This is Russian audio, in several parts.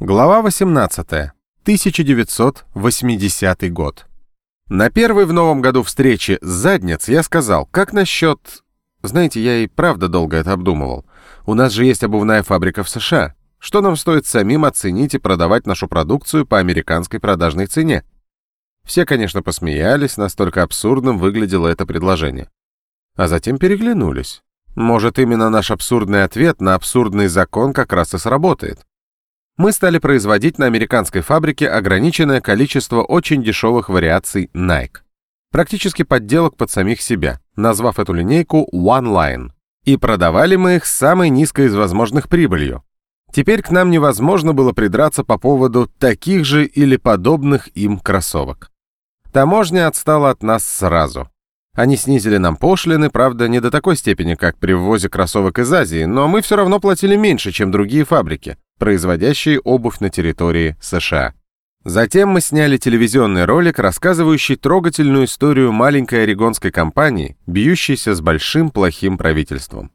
Глава 18. 1980 год. На первой в новом году встрече с задниц я сказал, как насчет... Знаете, я и правда долго это обдумывал. У нас же есть обувная фабрика в США. Что нам стоит самим оценить и продавать нашу продукцию по американской продажной цене? Все, конечно, посмеялись, настолько абсурдным выглядело это предложение. А затем переглянулись. Может, именно наш абсурдный ответ на абсурдный закон как раз и сработает. Мы стали производить на американской фабрике ограниченное количество очень дешевых вариаций Nike. Практически подделок под самих себя, назвав эту линейку One Line. И продавали мы их с самой низкой из возможных прибылью. Теперь к нам невозможно было придраться по поводу таких же или подобных им кроссовок. Таможня отстала от нас сразу. Они снизили нам пошлины, правда, не до такой степени, как при ввозе кроссовок из Азии, но мы все равно платили меньше, чем другие фабрики, производящие обувь на территории США. Затем мы сняли телевизионный ролик, рассказывающий трогательную историю маленькой орегонской компании, бьющейся с большим плохим правительством.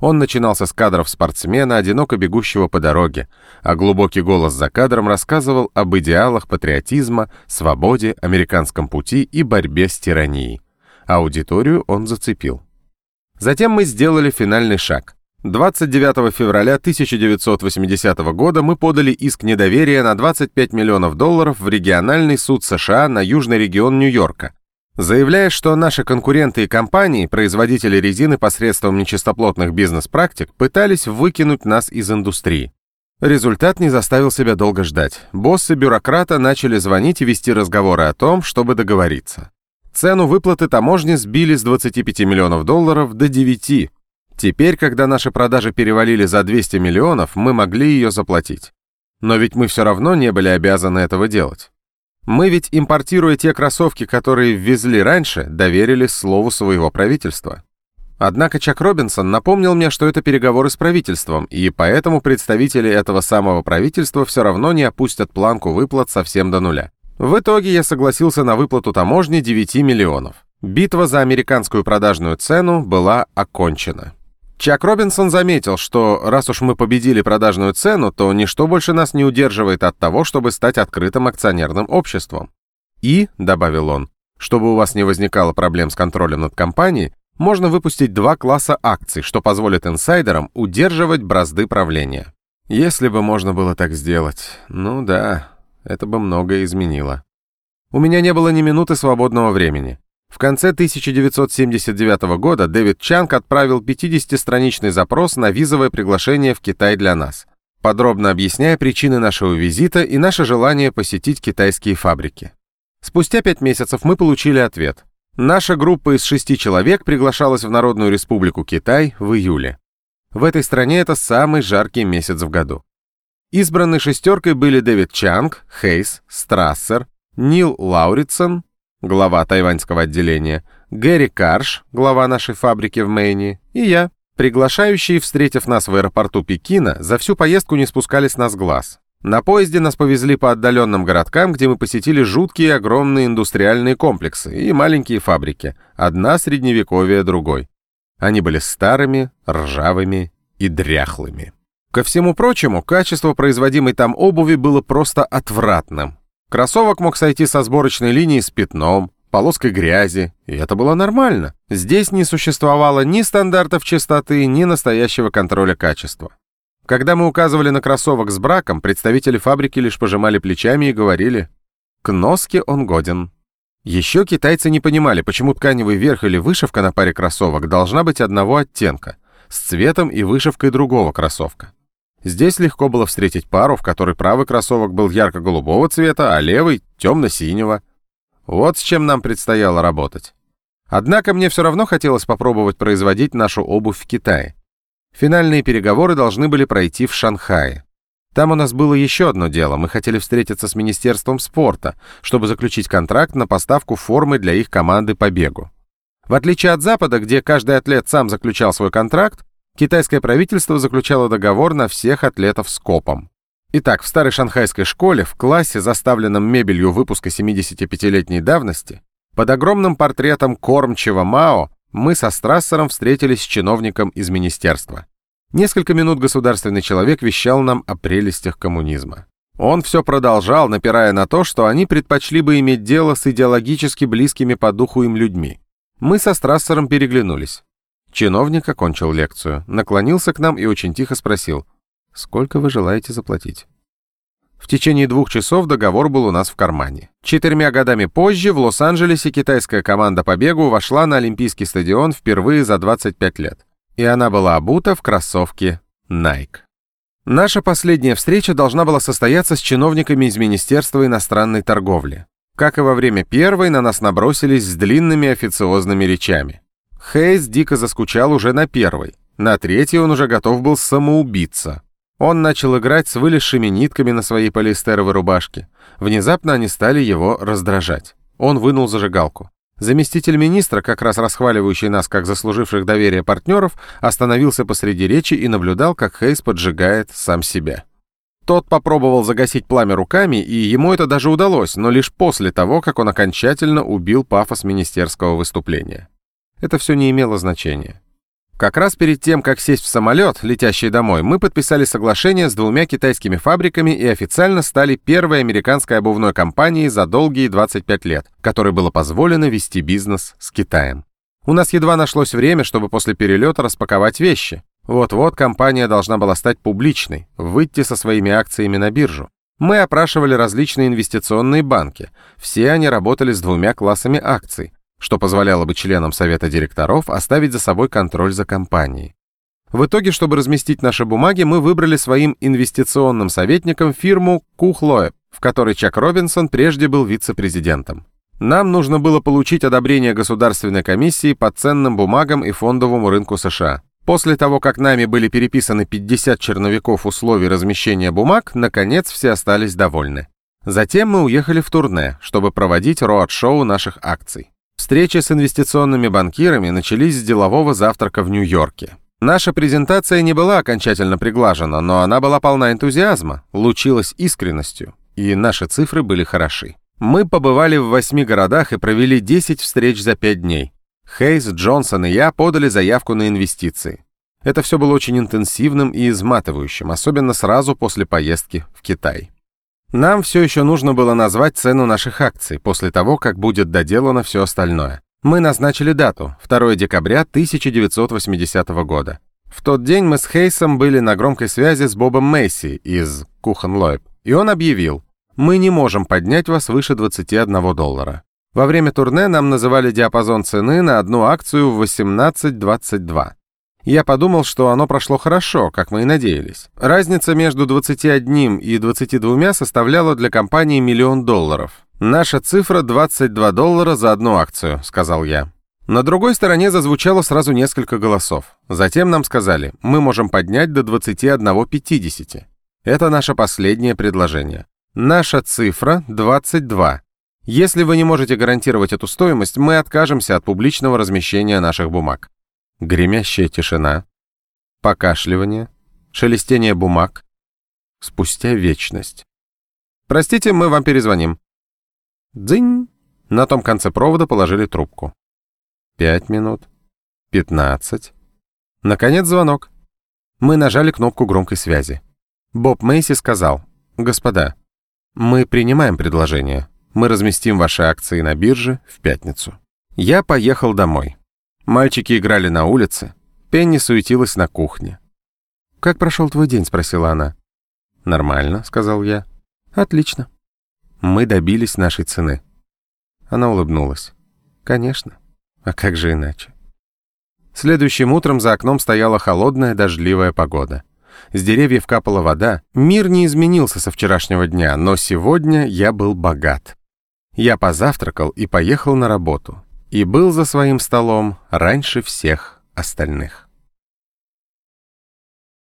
Он начинался с кадров спортсмена, одиноко бегущего по дороге, а глубокий голос за кадром рассказывал об идеалах патриотизма, свободе, американском пути и борьбе с тиранией. Аудиторию он зацепил. Затем мы сделали финальный шаг. 29 февраля 1980 года мы подали иск недоверия на 25 миллионов долларов в региональный суд США на южный регион Нью-Йорка, заявляя, что наши конкуренты и компании, производители резины посредством нечистоплотных бизнес-практик, пытались выкинуть нас из индустрии. Результат не заставил себя долго ждать. Боссы бюрократа начали звонить и вести разговоры о том, чтобы договориться. Цену выплаты таможни сбили с 25 миллионов долларов до 9. Теперь, когда наши продажи перевалили за 200 миллионов, мы могли ее заплатить. Но ведь мы все равно не были обязаны этого делать. Мы ведь, импортируя те кроссовки, которые ввезли раньше, доверились слову своего правительства. Однако Чак Робинсон напомнил мне, что это переговоры с правительством, и поэтому представители этого самого правительства все равно не опустят планку выплат совсем до нуля. В итоге я согласился на выплату таможни 9 миллионов. Битва за американскую продажную цену была окончена. Чак Робинсон заметил, что раз уж мы победили продажную цену, то ничто больше нас не удерживает от того, чтобы стать открытым акционерным обществом. И, добавил он, чтобы у вас не возникало проблем с контролем над компанией, можно выпустить два класса акций, что позволит инсайдерам удерживать бразды правления. Если бы можно было так сделать. Ну да, это бы многое изменило. У меня не было ни минуты свободного времени. В конце 1979 года Дэвид Чанг отправил 50-страничный запрос на визовое приглашение в Китай для нас, подробно объясняя причины нашего визита и наше желание посетить китайские фабрики. Спустя пять месяцев мы получили ответ. Наша группа из шести человек приглашалась в Народную Республику Китай в июле. В этой стране это самый жаркий месяц в году. Избраны шестеркой были Дэвид Чанг, Хейс, Страссер, Нил Лауритсон, глава тайваньского отделения, Гэри Карш, глава нашей фабрики в Мэйне, и я. Приглашающие, встретив нас в аэропорту Пекина, за всю поездку не спускали с нас глаз. На поезде нас повезли по отдаленным городкам, где мы посетили жуткие огромные индустриальные комплексы и маленькие фабрики, одна средневековье другой. Они были старыми, ржавыми и дряхлыми. Ко всему прочему, качество производимой там обуви было просто отвратным. Кроссовок мог сойти со сборочной линии с пятном, полоской грязи, и это было нормально. Здесь не существовало ни стандартов чистоты, ни настоящего контроля качества. Когда мы указывали на кроссовок с браком, представители фабрики лишь пожимали плечами и говорили «К носке он годен». Еще китайцы не понимали, почему тканевый верх или вышивка на паре кроссовок должна быть одного оттенка, с цветом и вышивкой другого кроссовка. Здесь легко было встретить пару, в которой правый кроссовок был ярко-голубого цвета, а левый — темно-синего. Вот с чем нам предстояло работать. Однако мне все равно хотелось попробовать производить нашу обувь в Китае. Финальные переговоры должны были пройти в Шанхае. Там у нас было еще одно дело. Мы хотели встретиться с Министерством спорта, чтобы заключить контракт на поставку формы для их команды по бегу. В отличие от Запада, где каждый атлет сам заключал свой контракт, Китайское правительство заключало договор на всех атлетов с КОПом. Итак, в старой шанхайской школе, в классе, заставленном мебелью выпуска 75-летней давности, под огромным портретом кормчего Мао, мы со Страссером встретились с чиновником из министерства. Несколько минут государственный человек вещал нам о прелестях коммунизма. Он все продолжал, напирая на то, что они предпочли бы иметь дело с идеологически близкими по духу им людьми. Мы со Страссером переглянулись. Чиновник окончил лекцию, наклонился к нам и очень тихо спросил, «Сколько вы желаете заплатить?» В течение двух часов договор был у нас в кармане. Четырьмя годами позже в Лос-Анджелесе китайская команда по бегу вошла на Олимпийский стадион впервые за 25 лет. И она была обута в кроссовки Nike. Наша последняя встреча должна была состояться с чиновниками из Министерства иностранной торговли. Как и во время первой, на нас набросились с длинными официозными речами. Хейс дико заскучал уже на первой. На третьей он уже готов был самоубиться. Он начал играть с вылезшими нитками на своей полиэстеровой рубашке. Внезапно они стали его раздражать. Он вынул зажигалку. Заместитель министра, как раз расхваливающий нас как заслуживших доверия партнеров, остановился посреди речи и наблюдал, как Хейс поджигает сам себя. Тот попробовал загасить пламя руками, и ему это даже удалось, но лишь после того, как он окончательно убил пафос министерского выступления. Это все не имело значения. Как раз перед тем, как сесть в самолет, летящий домой, мы подписали соглашение с двумя китайскими фабриками и официально стали первой американской обувной компанией за долгие 25 лет, которой было позволено вести бизнес с Китаем. У нас едва нашлось время, чтобы после перелета распаковать вещи. Вот-вот компания должна была стать публичной, выйти со своими акциями на биржу. Мы опрашивали различные инвестиционные банки. Все они работали с двумя классами акций что позволяло бы членам совета директоров оставить за собой контроль за компанией. В итоге, чтобы разместить наши бумаги, мы выбрали своим инвестиционным советником фирму Кухлоэ, в которой Чак Робинсон прежде был вице-президентом. Нам нужно было получить одобрение Государственной комиссии по ценным бумагам и фондовому рынку США. После того, как нами были переписаны 50 черновиков условий размещения бумаг, наконец все остались довольны. Затем мы уехали в турне, чтобы проводить роад-шоу наших акций. Встречи с инвестиционными банкирами начались с делового завтрака в Нью-Йорке. Наша презентация не была окончательно приглажена, но она была полна энтузиазма, лучилась искренностью, и наши цифры были хороши. Мы побывали в восьми городах и провели 10 встреч за 5 дней. Хейс, Джонсон и я подали заявку на инвестиции. Это все было очень интенсивным и изматывающим, особенно сразу после поездки в Китай. Нам все еще нужно было назвать цену наших акций после того, как будет доделано все остальное. Мы назначили дату, 2 декабря 1980 года. В тот день мы с Хейсом были на громкой связи с Бобом Мейси из Кухенлойб, и он объявил, «Мы не можем поднять вас выше 21 доллара». Во время турне нам называли диапазон цены на одну акцию в 18.22. Я подумал, что оно прошло хорошо, как мы и надеялись. Разница между 21 и 22 составляла для компании миллион долларов. «Наша цифра 22 доллара за одну акцию», — сказал я. На другой стороне зазвучало сразу несколько голосов. Затем нам сказали, мы можем поднять до 21.50. Это наше последнее предложение. Наша цифра 22. Если вы не можете гарантировать эту стоимость, мы откажемся от публичного размещения наших бумаг гремящая тишина, покашливание, шелестение бумаг. Спустя вечность. «Простите, мы вам перезвоним». «Дзынь!» На том конце провода положили трубку. Пять минут. Пятнадцать. Наконец звонок. Мы нажали кнопку громкой связи. Боб Мейси сказал, «Господа, мы принимаем предложение. Мы разместим ваши акции на бирже в пятницу». Я поехал домой. Мальчики играли на улице, Пенни суетилась на кухне. «Как прошел твой день?» — спросила она. «Нормально», — сказал я. «Отлично». Мы добились нашей цены. Она улыбнулась. «Конечно. А как же иначе?» Следующим утром за окном стояла холодная дождливая погода. С деревьев капала вода. Мир не изменился со вчерашнего дня, но сегодня я был богат. Я позавтракал и поехал на работу и был за своим столом раньше всех остальных.